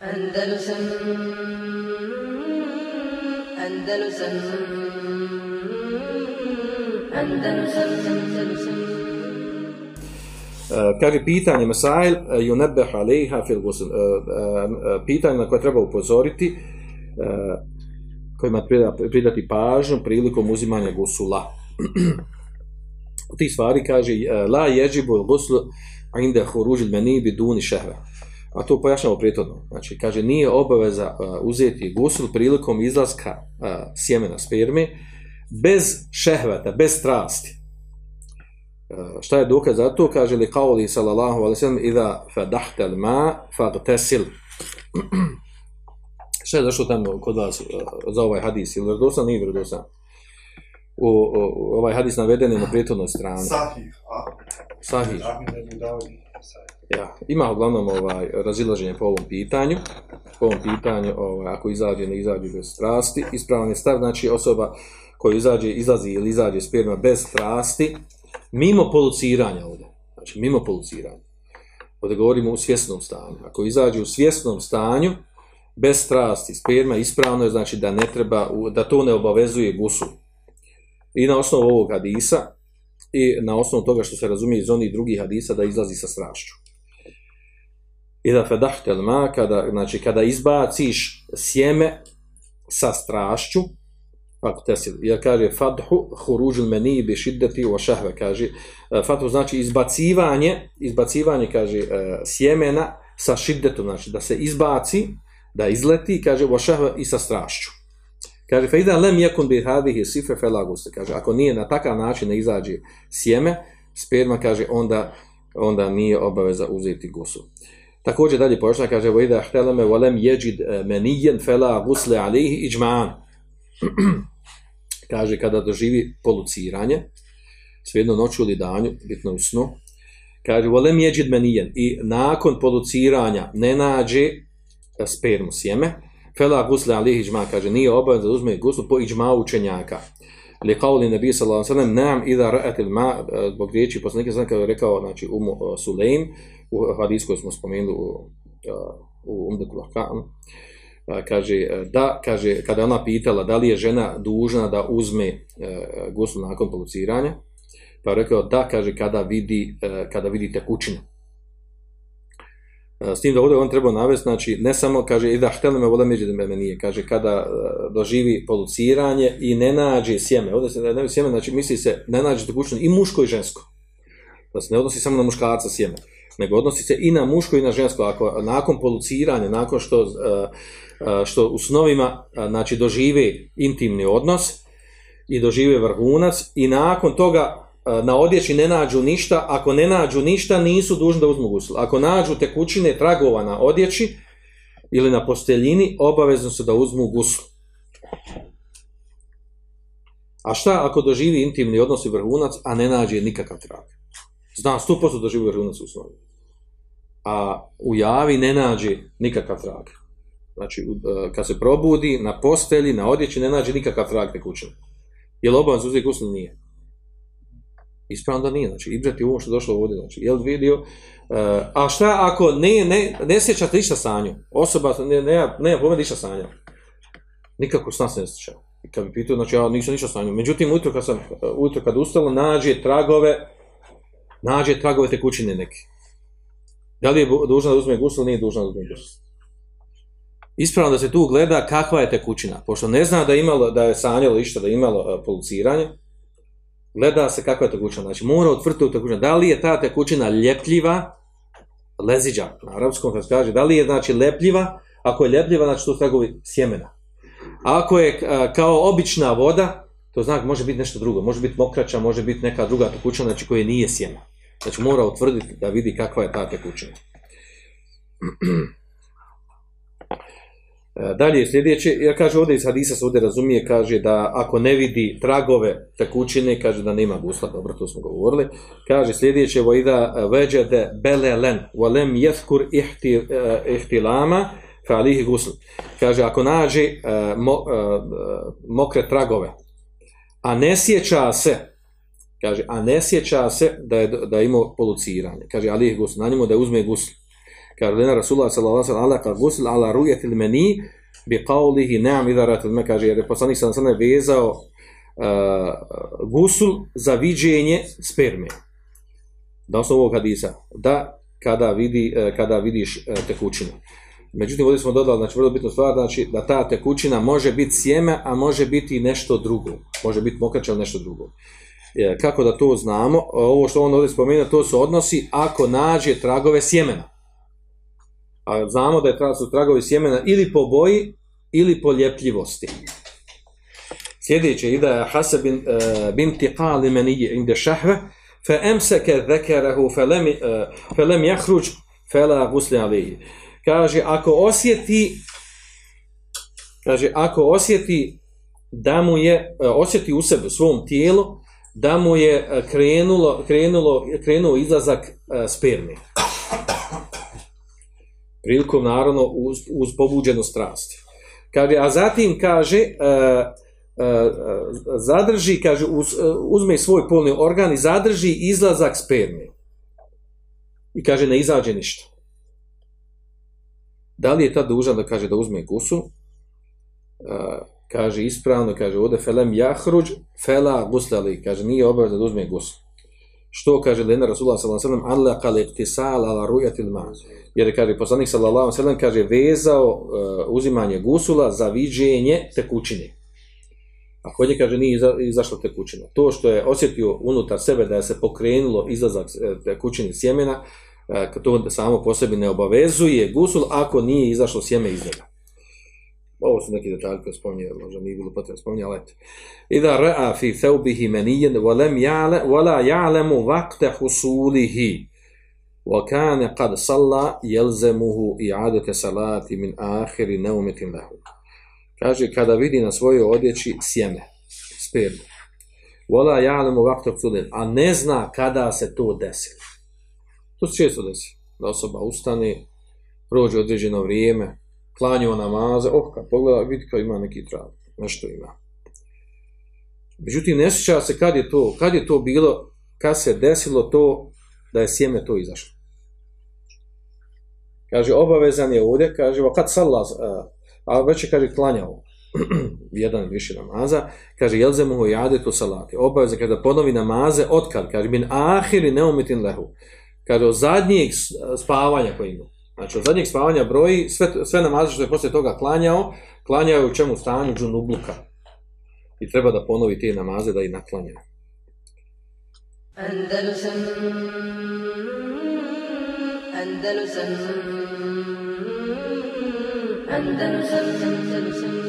Andalusam Andalusam Andalusam Andalusam. Uh, kaže pitanje Masail eh, uh, yunabbah alejha fil gusl uh, eh, uh, pitanje na koje treba upozoriti uh, kojima treba pridati pažnju prilikom uzimanja gusula u tih stvari kaže uh, la yajibu al gusl inda khuruj al-mani bidun shahwa a to pojašnjamo prijetodno znači kaže nije obaveza uh, uzeti gusul prilikom izlaska uh, sjemena sperme bez šehvata, bez strasti Eh, šta je dokaz za to? Kaže li kauli sallallahu alaihi sallam idha fadahta al ma fagtasil. šta je zašto tamo kod vas uh, za ovaj hadis? Ili vrdosan? Nije vrdosan. U, u, ovaj hadis naveden je na prijetovnoj strani. Sahih. Sahih. Ja, ima uglavnom ovaj razilaženje po ovom pitanju. Po ovom pitanju, ovaj, ako izađe, ne izađe bez strasti. Ispravan je stav, znači osoba koja izađe, izlazi ili izađe sperma bez strasti, mimo poluciranja ovdje, znači mimo poluciranja, ovdje govorimo u svjesnom stanju, ako izađe u svjesnom stanju, bez strasti, sperma, ispravno je znači da ne treba, da to ne obavezuje gusu. I na osnovu ovog hadisa, i na osnovu toga što se razumije iz onih drugih hadisa, da izlazi sa strašću. I da fedahtel ma, kada, znači kada izbaciš sjeme sa strašću, Fatu tesil. Ja kaže fadhu huruđul meni bi šiddeti wa šahve. Kaže, e, fatu znači izbacivanje, izbacivanje, kaže, e, sjemena sa šiddetom, znači da se izbaci, da izleti, kaže, wa šahve i sa strašću. Kaže, fejda idan lem jekun bi hadihi sife felaguste. Kaže, ako nije na takav način ne izađe sjeme, sperma, kaže, onda, onda nije obaveza uzeti gusu. Također dalje pošla, kaže, wa idan hteleme volem jeđid menijen fela gusle alihi iđma'an. kaže kada doživi poluciranje, svejedno noću ili danju, bitno u snu, kaže, volem jeđid menijen, i nakon poluciranja ne nađe eh, spermu sjeme, fela gusle alih iđma, kaže, nije obavezno da uzme guslu po iđma učenjaka. Li kauli nebi sallallahu sallam, nam ida ra'at ma, e, zbog riječi poslanika sallam, kada je rekao, znači, um uh, Sulejm, u e, hadisku smo spomenuli u, uh, u Umdeku Lahka'am, kaže da kaže kada ona pitala da li je žena dužna da uzme e, nakon poluciranja pa rekao da kaže kada vidi kada vidi tekućinu E, s tim da ovdje on treba navesti znači ne samo kaže i da htjeli me voda među me nije kaže kada e, doživi poluciranje i ne nađe sjeme. Ovdje se ne nađe sjeme znači misli se ne nađe tekućinu i muško i žensko. Da se ne odnosi samo na muškarca sjeme nego odnosi se i na muško i na žensko. Ako nakon poluciranja nakon što e, što u snovima znači dožive intimni odnos i dožive vrhunac i nakon toga E, na odjeći ne nađu ništa, ako ne nađu ništa nisu dužni da uzmu gusl. Ako nađu tekućine tragova na odjeći ili na posteljini, obavezno su da uzmu gusl. A šta ako doživi intimni odnos i vrhunac, a ne nađe nikakav trag? Znam, 100% doživi vrhunac u snovi. A u javi ne nađe nikakav trag. Znači, e, kad se probudi na postelji, na odjeći, ne nađe nikakav trag tekućine. Je li obavezno uzeti gusl? Nije. Ispravno da nije. Znači, ibžati ovo što došlo ovdje. Znači, je li vidio? Uh, a šta ako ne, ne, ne sjećate ništa sanju? Osoba ne, ne, ne pomedi ništa sanja. Nikako sna se ne sjeća. I kad bi pitao, znači, ja nisam ništa sanju. Međutim, ujutro kad, sam, eh, ujutro kad ustalo, nađe tragove, nađe tragove tekućine neke. Da li je dužna da uzme gusl, nije dužna da uzme gusl ispravno da se tu gleda kakva je tekućina. Pošto ne zna da imalo, da je sanjalo išta, da je imalo uh, eh, poluciranje, gleda se kakva je tekućina. Znači, mora otvrti u tekućinu. Da li je ta tekućina ljepljiva, leziđa, na arapskom kad se kaže, da li je znači lepljiva, ako je ljepljiva, znači to tragovi sjemena. Ako je a, kao obična voda, to znak može biti nešto drugo. Može biti mokraća, može biti neka druga tekućina, znači koja nije sjema. Znači, mora utvrditi da vidi kakva je ta tekućina. Dalje sljedeće, ja kaže ovdje iz hadisa se ovdje razumije, kaže da ako ne vidi tragove tekućine, kaže da nema gusla, dobro, to smo govorili. Kaže sljedeće, vojda veđede belelen, volem jefkur ihti, uh, ihtilama, fa alihi gusl. Kaže, ako nađe uh, mo, uh, mokre tragove, a ne sjeća se, kaže, a ne sjeća se da je, da je imao poluciranje, kaže, alihi gusl, na njemu da uzme gusl kaže lena Rasulullah sallallahu alaihi wa alaka gusil ala rujetil meni bi qawlihi ne'am idaratil me kaže jer je poslanik sallallahu alaihi sallam vezao uh, gusul za viđenje sperme da osnovu ovog hadisa da kada, vidi, uh, kada vidiš uh, tekućinu Međutim, ovdje smo dodali, znači, vrlo bitna stvar, znači, da ta tekućina može biti sjeme, a može biti nešto drugo. Može biti mokraća ili nešto drugo. E, kako da to znamo? Ovo što on ovdje spomenuo, to se odnosi ako nađe tragove sjemena. A znamo da je su tragovi sjemena ili po boji, ili po ljepljivosti. Sljedeće ide Hasab bin, e, uh, bin tiqali menije inde šahve, fe emseke zekerehu fe lem, uh, fe lem jahruđ fe la gusli alihi kaže ako osjeti kaže ako osjeti da mu je uh, osjeti u sebi u svom tijelu da mu je krenulo krenulo krenuo izlazak uh, sperme prilikom naravno uz, uz pobuđenu strast kaže a zatim kaže e, e, e, zadrži kaže uz, uzme svoj polni organ i zadrži izlazak sperme i kaže ne izađe ništa Da li je ta dužan da kaže da uzme gusu? Uh, kaže ispravno, kaže ode felem jahruđ, fela guslali, kaže nije obavezno da uzme gusu. Što kaže Lena Rasulullah sallallahu alejhi ve sellem alla qal iktisal ala ru'yatil ma. Jer kaže poslanik sallallahu alejhi ve sellem kaže vezao uh, uzimanje gusula za viđenje tekućine. A kod kaže nije izašla tekućina. To što je osjetio unutar sebe da je se pokrenulo izlazak eh, tekućine sjemena, E, to samo po sebi ne obavezuje gusul ako nije izašlo sjeme iz njega. Pa ovo su neki detalji koje spominje, možda nije bilo potrebno spominje, ali eto. Ida ra'a fi thawbihi maniyan wa lam ya'lam wa la ya'lamu waqta husulihi wa kana qad salla yalzamuhu i'adatu salati min akhir nawmatin lahu. Kaže kada vidi na svojoj odjeći sjeme, spermu. Wa la ya'lamu waqta husulihi, a ne zna kada se to desilo. To se često desi. Da osoba ustane, prođe određeno vrijeme, klanjao namaze, oh, kad pogleda, vidi kao ima neki trav, nešto ima. Međutim, ne sjeća se kad je to, kad je to bilo, kad se desilo to, da je sjeme to izašlo. Kaže, obavezan je ovdje, kaže, kad sala, eh, a već je, kaže, klanjao, jedan više namaza, kaže, jel zemu ho jade to salati, obaveza kada ponovi namaze, otkad, kaže, min ahiri neumitin lehu, kaže od zadnjeg eh, spavanja koji imao, Znači od zadnjeg spavanja broji sve, sve namaze što je poslije toga klanjao, klanjao u čemu stanju džunubluka. I treba da ponovi te namaze da i naklanja. Andalusam Andalusam Andalusam Andalusam